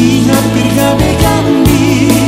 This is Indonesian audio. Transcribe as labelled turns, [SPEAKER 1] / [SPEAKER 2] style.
[SPEAKER 1] Ingat bergadaikan diri